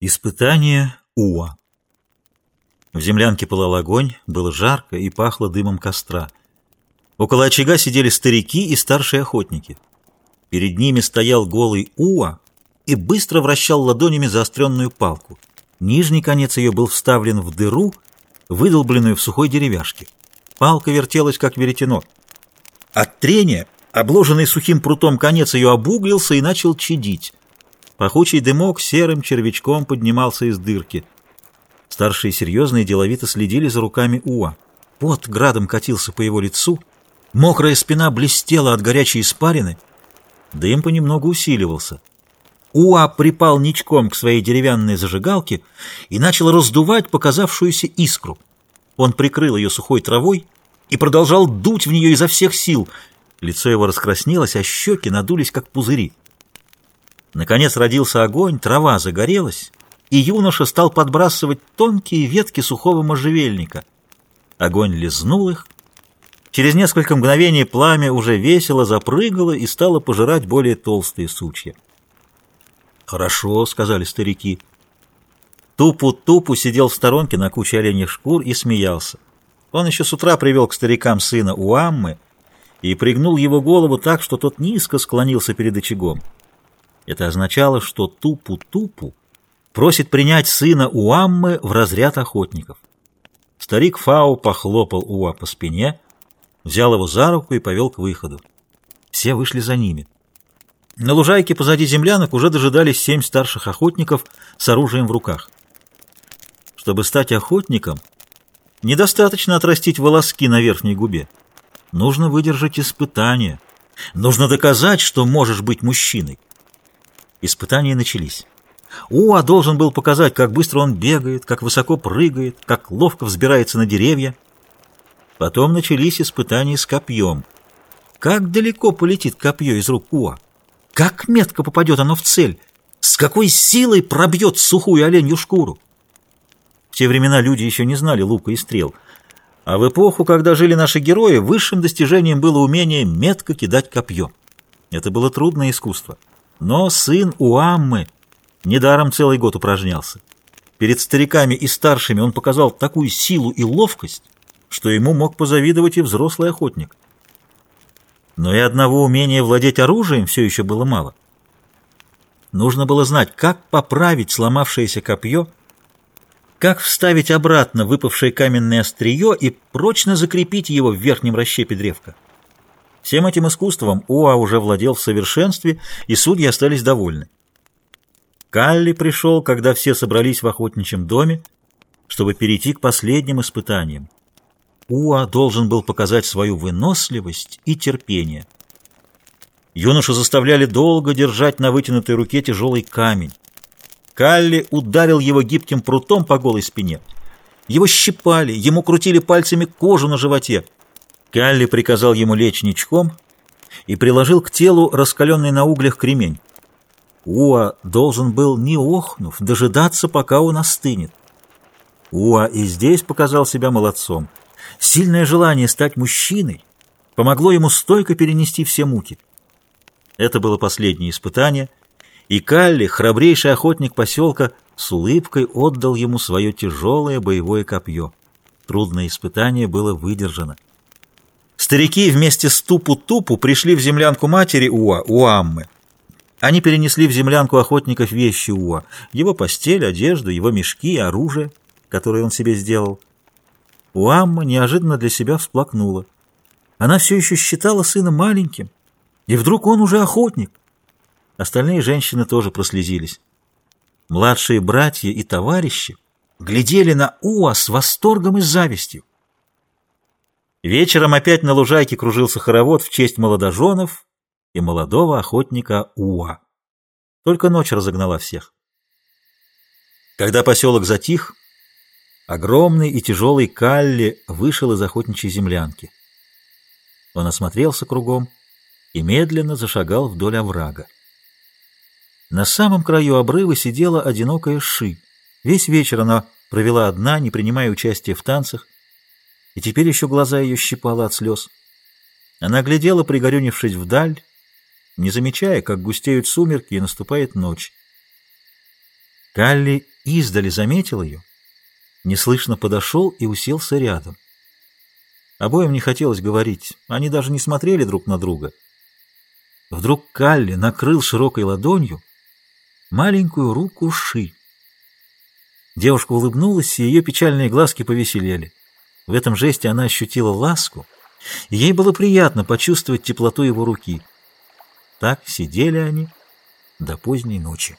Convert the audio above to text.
Испытание Уа В землянке пылал огонь, было жарко и пахло дымом костра. Около очага сидели старики и старшие охотники. Перед ними стоял голый Уа и быстро вращал ладонями заостренную палку. Нижний конец ее был вставлен в дыру, выдолбленную в сухой деревяшке. Палка вертелась, как веретено. От трения, обложенный сухим прутом конец ее обуглился и начал чадить. Пахучий дымок серым червячком поднимался из дырки. Старшие серьезные деловито следили за руками Уа. Пот градом катился по его лицу, мокрая спина блестела от горячей испарины, дым понемногу усиливался. Уа припал ничком к своей деревянной зажигалке и начал раздувать показавшуюся искру. Он прикрыл ее сухой травой и продолжал дуть в нее изо всех сил. Лицо его раскраснелось, а щеки надулись, как пузыри. Наконец родился огонь, трава загорелась, и юноша стал подбрасывать тонкие ветки сухого можжевельника. Огонь лизнул их. Через несколько мгновений пламя уже весело запрыгало и стало пожирать более толстые сучья. «Хорошо», — сказали старики. Тупу-тупу сидел в сторонке на куче оленьих шкур и смеялся. Он еще с утра привел к старикам сына Уаммы и пригнул его голову так, что тот низко склонился перед очагом. Это означало, что Тупу-Тупу просит принять сына Уаммы в разряд охотников. Старик Фау похлопал Уа по спине, взял его за руку и повел к выходу. Все вышли за ними. На лужайке позади землянок уже дожидались семь старших охотников с оружием в руках. Чтобы стать охотником, недостаточно отрастить волоски на верхней губе. Нужно выдержать испытание. Нужно доказать, что можешь быть мужчиной. Испытания начались. Уа должен был показать, как быстро он бегает, как высоко прыгает, как ловко взбирается на деревья. Потом начались испытания с копьем. Как далеко полетит копье из рук Уа? Как метко попадет оно в цель? С какой силой пробьет сухую оленью шкуру? В те времена люди еще не знали лука и стрел. А в эпоху, когда жили наши герои, высшим достижением было умение метко кидать копье. Это было трудное искусство. Но сын Уаммы недаром целый год упражнялся. Перед стариками и старшими он показал такую силу и ловкость, что ему мог позавидовать и взрослый охотник. Но и одного умения владеть оружием все еще было мало. Нужно было знать, как поправить сломавшееся копье, как вставить обратно выпавшее каменное острие и прочно закрепить его в верхнем расщепе древка. Всем этим искусством Уа уже владел в совершенстве, и судьи остались довольны. Калли пришел, когда все собрались в охотничьем доме, чтобы перейти к последним испытаниям. Уа должен был показать свою выносливость и терпение. Юношу заставляли долго держать на вытянутой руке тяжелый камень. Калли ударил его гибким прутом по голой спине. Его щипали, ему крутили пальцами кожу на животе. Калли приказал ему лечь ничком и приложил к телу раскаленный на углях кремень. Уа должен был, не охнув, дожидаться, пока он остынет. Уа и здесь показал себя молодцом. Сильное желание стать мужчиной помогло ему стойко перенести все муки. Это было последнее испытание, и Калли, храбрейший охотник поселка, с улыбкой отдал ему свое тяжелое боевое копье. Трудное испытание было выдержано. Старики вместе с Тупу-Тупу пришли в землянку матери Уа, Уаммы. Они перенесли в землянку охотников вещи Уа, его постель, одежду, его мешки, оружие, которое он себе сделал. Уамма неожиданно для себя всплакнула. Она все еще считала сына маленьким, и вдруг он уже охотник. Остальные женщины тоже прослезились. Младшие братья и товарищи глядели на Уа с восторгом и завистью. Вечером опять на лужайке кружился хоровод в честь молодоженов и молодого охотника Уа. Только ночь разогнала всех. Когда поселок затих, огромный и тяжелый Калли вышел из охотничьей землянки. Он осмотрелся кругом и медленно зашагал вдоль оврага. На самом краю обрыва сидела одинокая Ши. Весь вечер она провела одна, не принимая участия в танцах, и теперь еще глаза ее щипало от слез. Она глядела, пригорюнившись вдаль, не замечая, как густеют сумерки и наступает ночь. Калли издали заметил ее, неслышно подошел и уселся рядом. Обоим не хотелось говорить, они даже не смотрели друг на друга. Вдруг Калли накрыл широкой ладонью маленькую руку Ши. Девушка улыбнулась, и ее печальные глазки повеселели. В этом жесте она ощутила ласку, и ей было приятно почувствовать теплоту его руки. Так сидели они до поздней ночи.